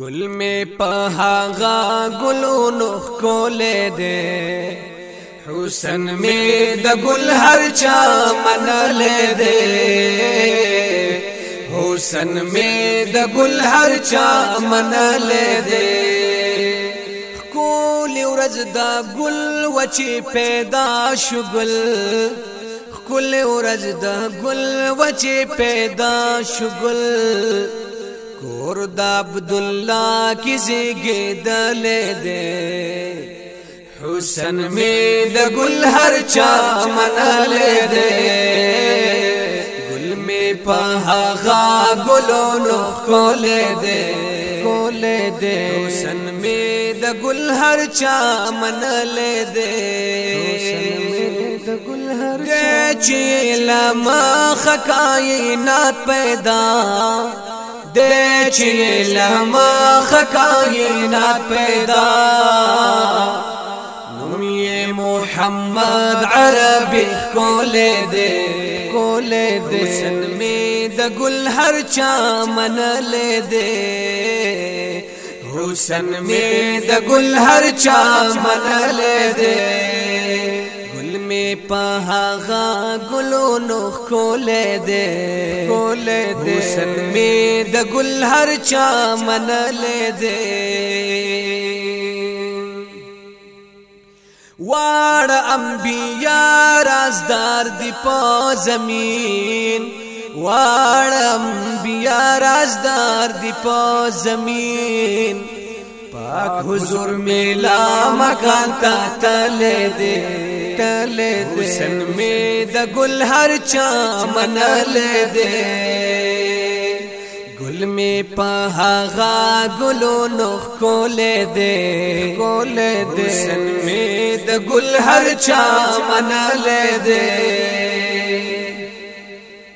ګل می په هاغه ګلونو کولې دې حسن می د ګل هر چا منلې دې حسن می د ګل هر چا منلې دې کول ورځ دا ګل وچی پیدا شګل کول ورځ دا ګل وچی پیدا شګل کور د عبد الله کیږي دل دې حسن می د ګل هر چا منل دې ګل می په هغه ګلونو کول دې کول دې حسن می د ګل هر چا منل دې چې لما خکائنات پیدا دے چې لما خکاینات پیدا محمد عربي کول دې کول دې حسن مې د ګل هر چا من دې حسن مې د ګل هر چا من می په هغه ګلو نو کول دې کول دې حسن می د ګل هر چا من دې واړ انبیا رازدار دی په زمين واړم بیا رازدار دی په زمين پاک حضور میلا مکان تا تل دے تل دے حسن می د گل هر چا منل دے گل می په هغه ګلو نخ کولې دے کولې دے حسن می د گل هر چا منل دے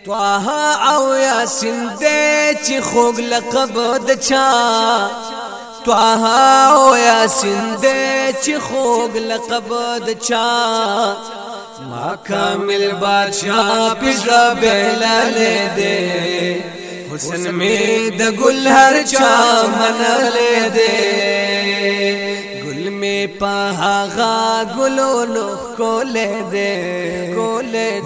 طه او یاسین دې چې خوګ لقب د چا توہا او یاسین دے چی خوگ لقب دا چا ما کامل بادشاہ پیزا بیلا لے دے حسن میں دا گل ہر چا منا لے دے گل میں پاہا غا گلو نخ کو لے دے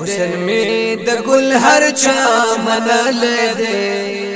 حسن میں دا گل ہر چا منا لے دے